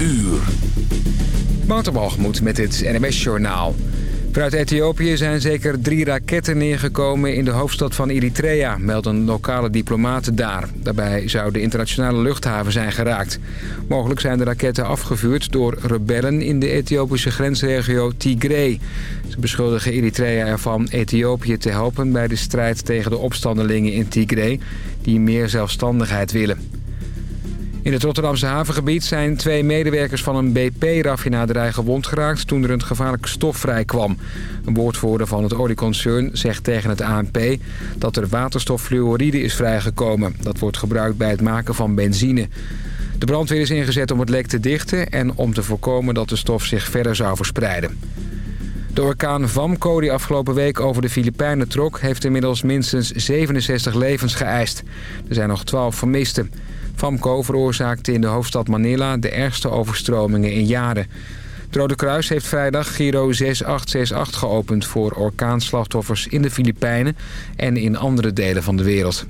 uur. Waterbalgemoed met het NMS-journaal. Vanuit Ethiopië zijn zeker drie raketten neergekomen in de hoofdstad van Eritrea, melden lokale diplomaten daar. Daarbij zou de internationale luchthaven zijn geraakt. Mogelijk zijn de raketten afgevuurd door rebellen in de Ethiopische grensregio Tigray. Ze beschuldigen Eritrea ervan Ethiopië te helpen bij de strijd tegen de opstandelingen in Tigray, die meer zelfstandigheid willen. In het Rotterdamse havengebied zijn twee medewerkers van een BP-raffinaderij gewond geraakt toen er een gevaarlijke stof vrijkwam. Een woordvoerder van het olieconcern zegt tegen het ANP dat er waterstoffluoride is vrijgekomen. Dat wordt gebruikt bij het maken van benzine. De brandweer is ingezet om het lek te dichten en om te voorkomen dat de stof zich verder zou verspreiden. De orkaan Vamco die afgelopen week over de Filipijnen trok... heeft inmiddels minstens 67 levens geëist. Er zijn nog 12 vermisten. Famco veroorzaakte in de hoofdstad Manila de ergste overstromingen in jaren. Het Rode Kruis heeft vrijdag Giro 6868 geopend voor orkaanslachtoffers in de Filipijnen en in andere delen van de wereld.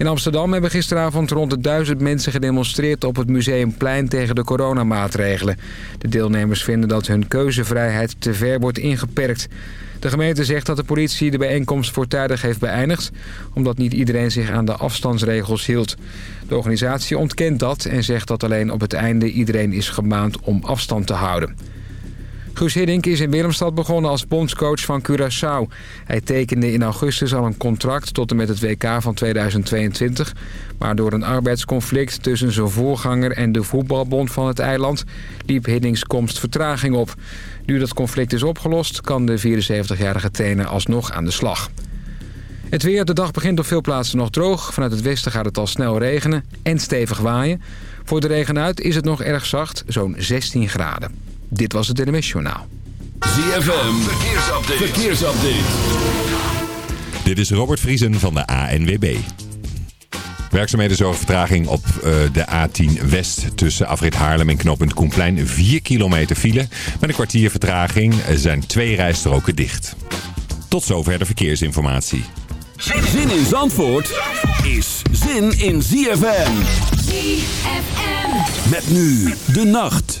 In Amsterdam hebben gisteravond rond de duizend mensen gedemonstreerd op het Museumplein tegen de coronamaatregelen. De deelnemers vinden dat hun keuzevrijheid te ver wordt ingeperkt. De gemeente zegt dat de politie de bijeenkomst voortijdig heeft beëindigd... omdat niet iedereen zich aan de afstandsregels hield. De organisatie ontkent dat en zegt dat alleen op het einde iedereen is gemaand om afstand te houden. Guus Hiddink is in Willemstad begonnen als bondscoach van Curaçao. Hij tekende in augustus al een contract tot en met het WK van 2022. Maar door een arbeidsconflict tussen zijn voorganger en de voetbalbond van het eiland... liep Hiddings komst vertraging op. Nu dat conflict is opgelost, kan de 74-jarige trainer alsnog aan de slag. Het weer, de dag begint op veel plaatsen nog droog. Vanuit het westen gaat het al snel regenen en stevig waaien. Voor de regen uit is het nog erg zacht, zo'n 16 graden. Dit was het NMS Journaal. ZFM, verkeersupdate. verkeersupdate. Dit is Robert Vriesen van de ANWB. Werkzaamheden zorgen vertraging op uh, de A10 West tussen Afrit Haarlem en knooppunt Koenplein. 4 kilometer file. Met een kwartier vertraging zijn twee rijstroken dicht. Tot zover de verkeersinformatie. Zin in Zandvoort is zin in ZFM. ZFM. Met nu de nacht.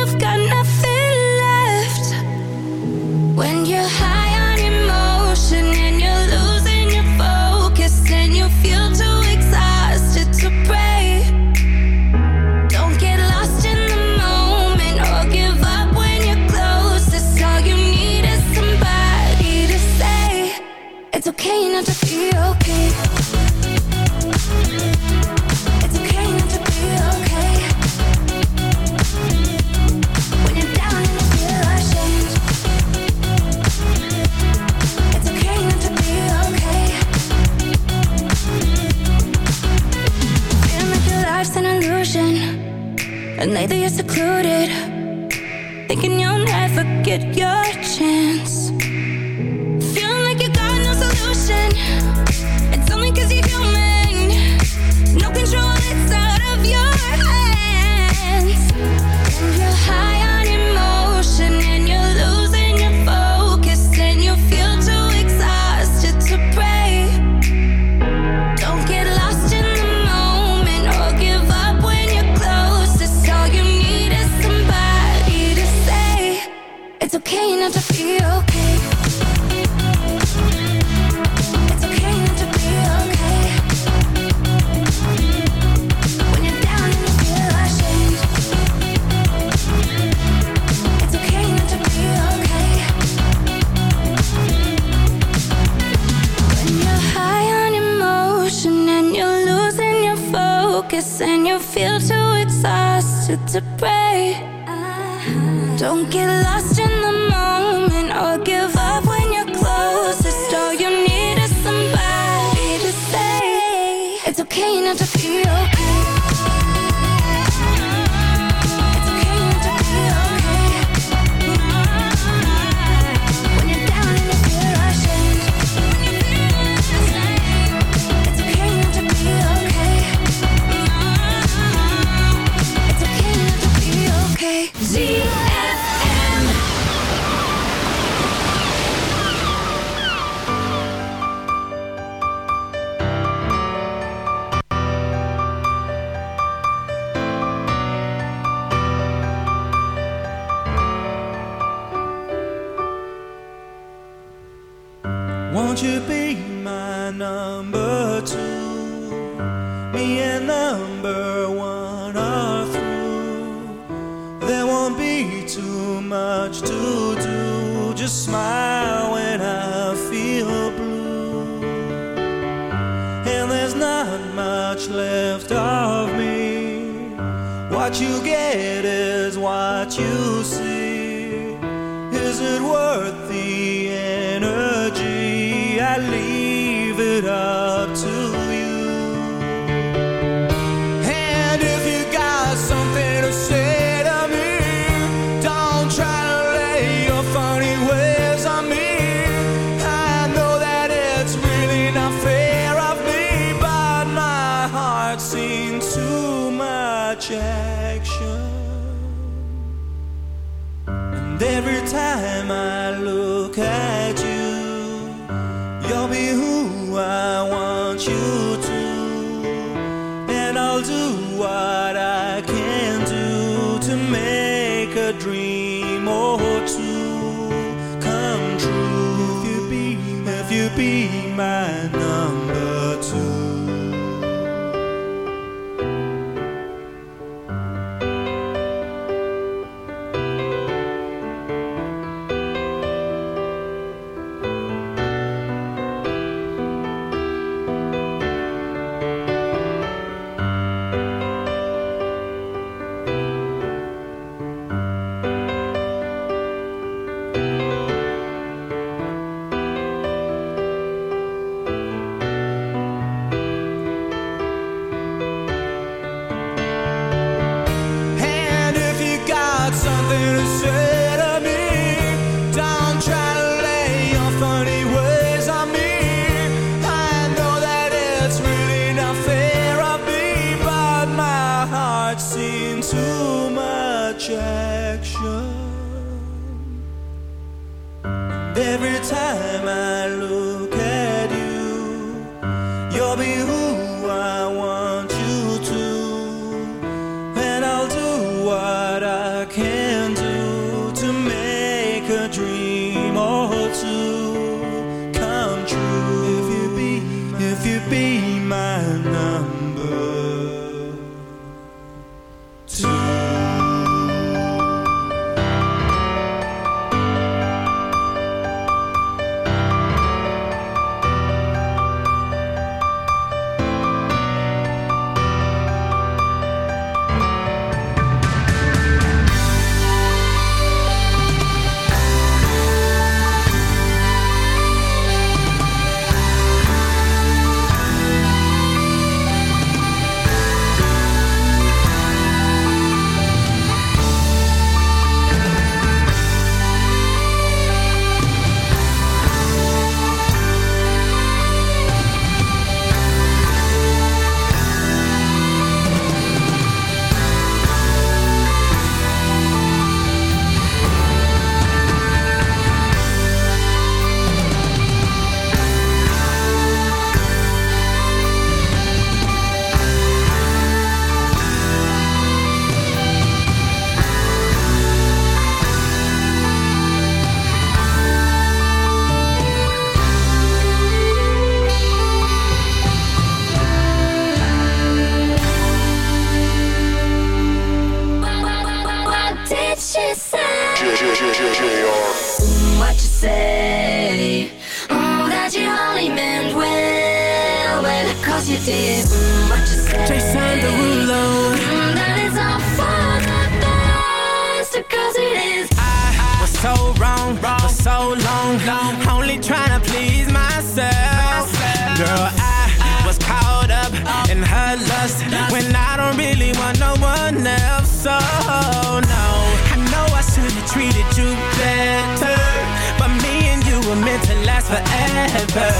Lately, you're secluded Thinking you'll never get your Surprise. meant to last forever.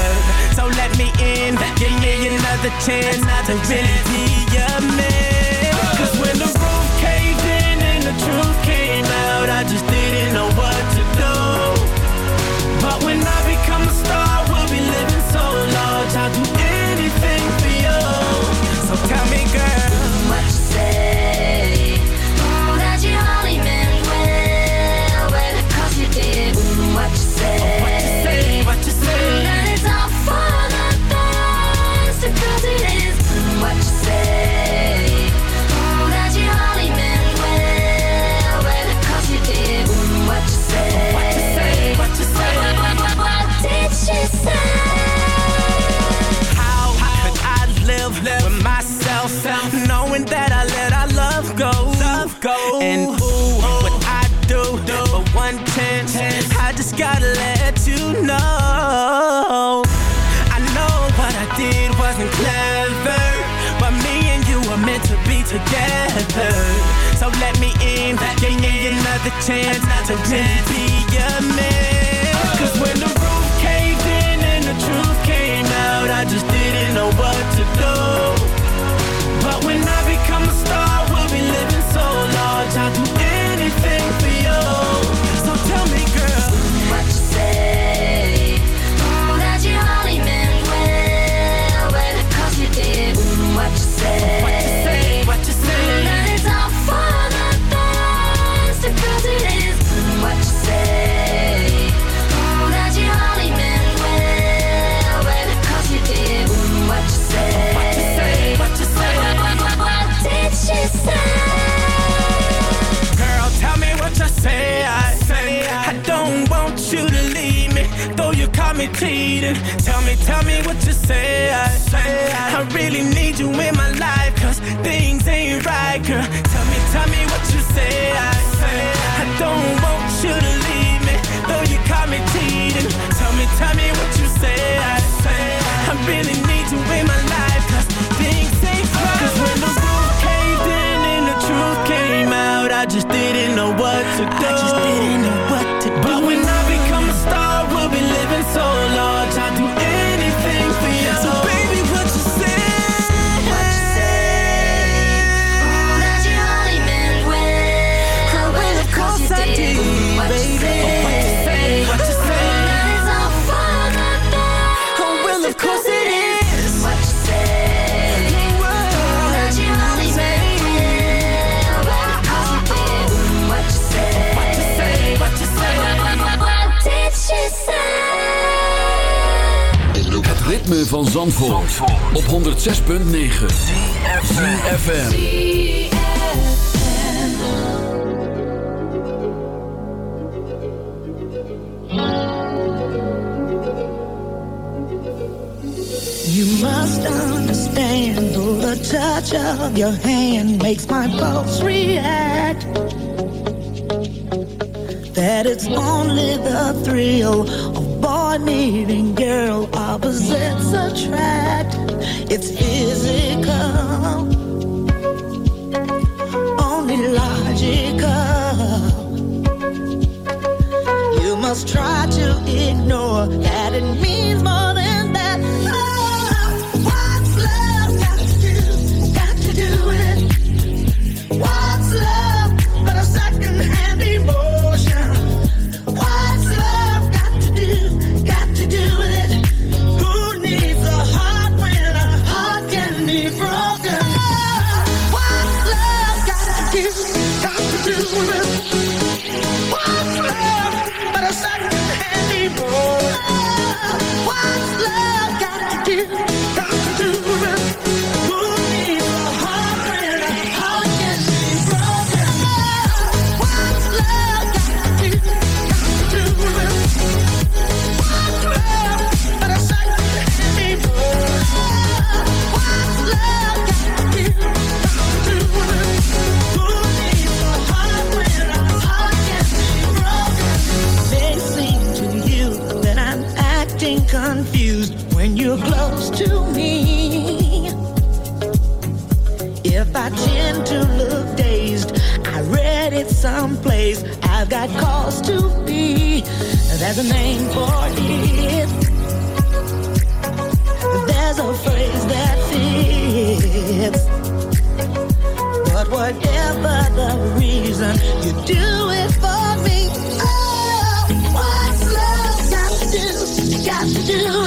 So let me in, give me another chance To really be a man. Cause when the roof caved in and the truth came out I just didn't know what to do. But when I just gotta let you know I know what I did wasn't clever But me and you were meant to be together So let me in, let me give me another chance another To really chance. be really need van Zandvoort, op 106.9 CFFM You must understand the touch of your hand makes my pulse react. That it's only the thrill of boy meeting girl. Opposites attract, it's physical, only logical. You must try to ignore that it me. God calls to be. There's a name for it. There's a phrase that fits. But whatever the reason, you do it for me. Oh, what's love got to do? Got to do.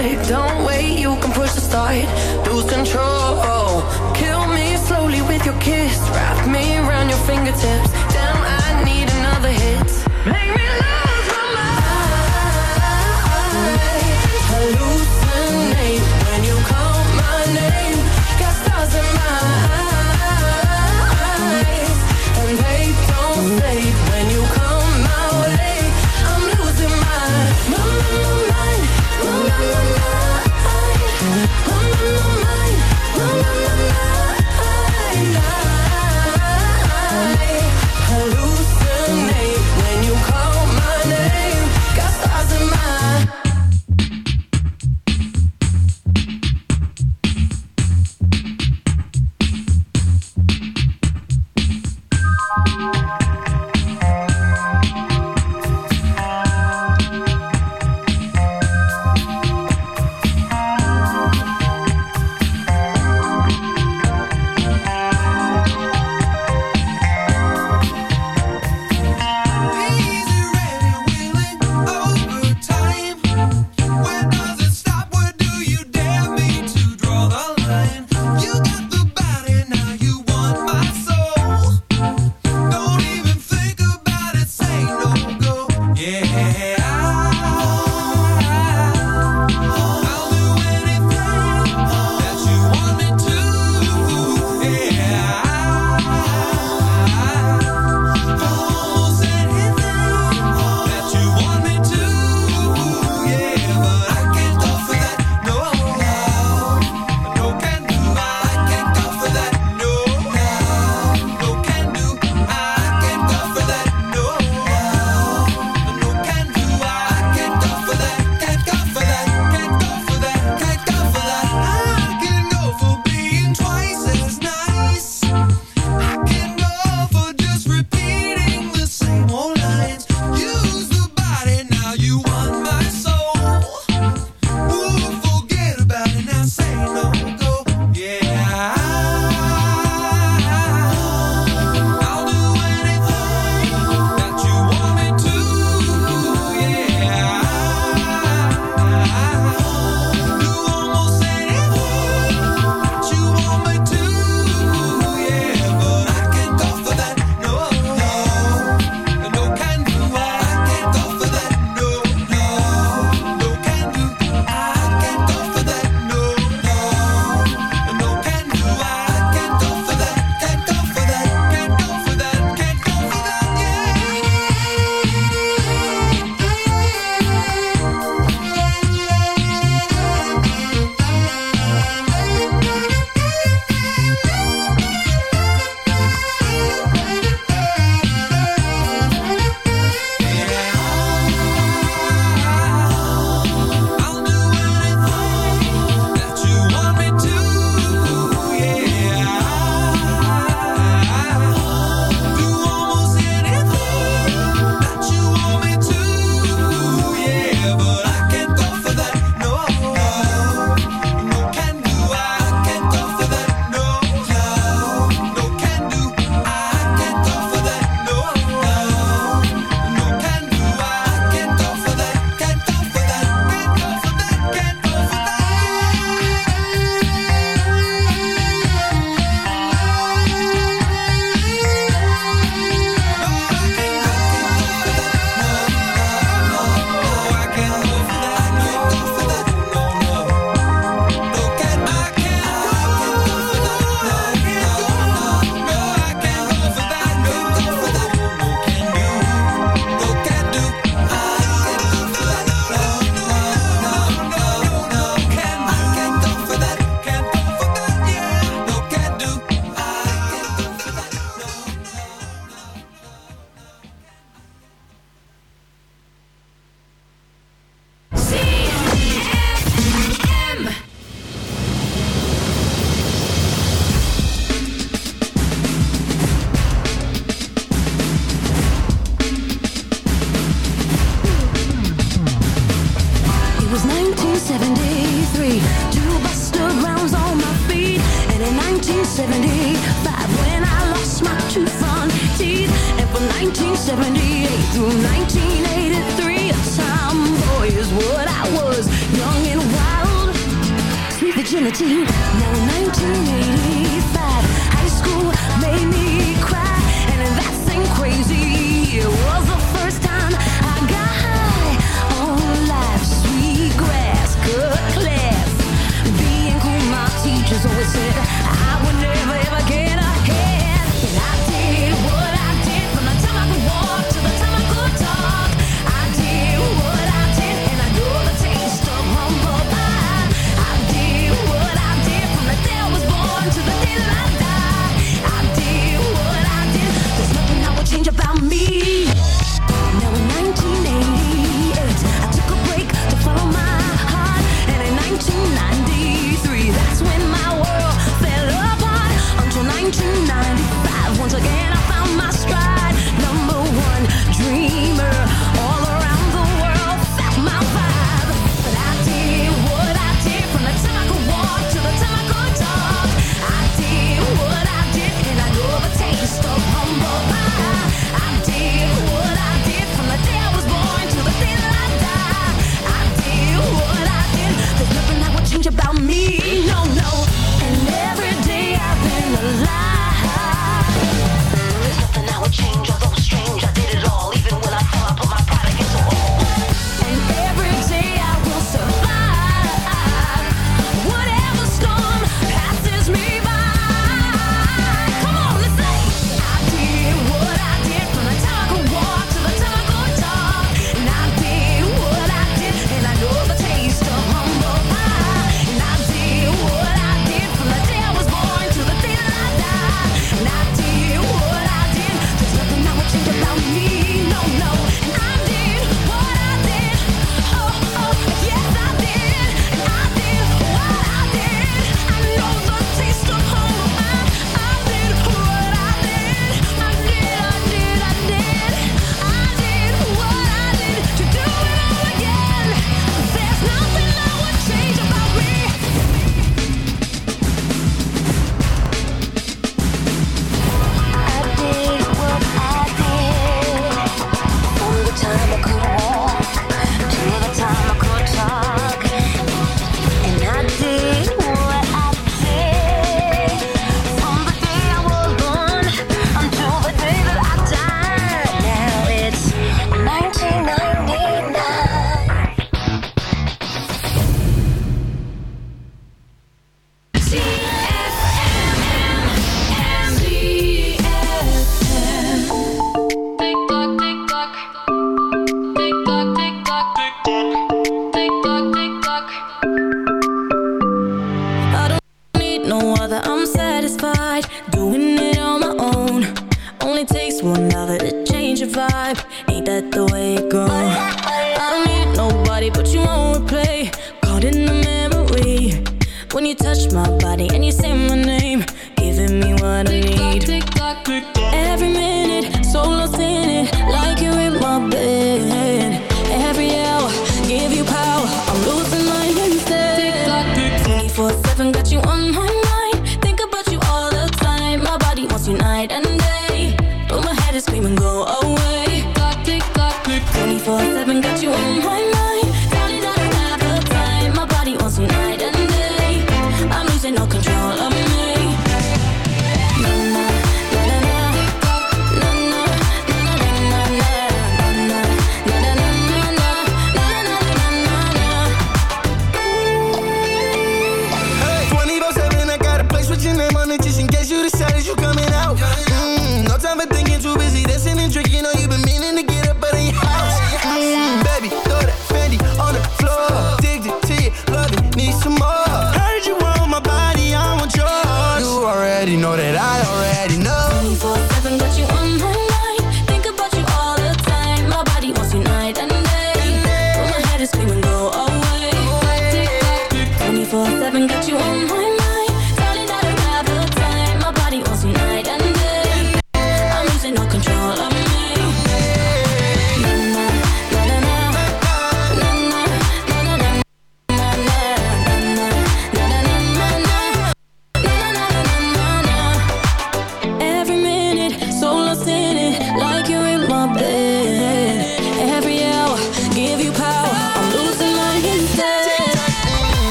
Don't wait, you can push the start.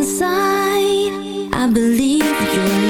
inside. I believe you're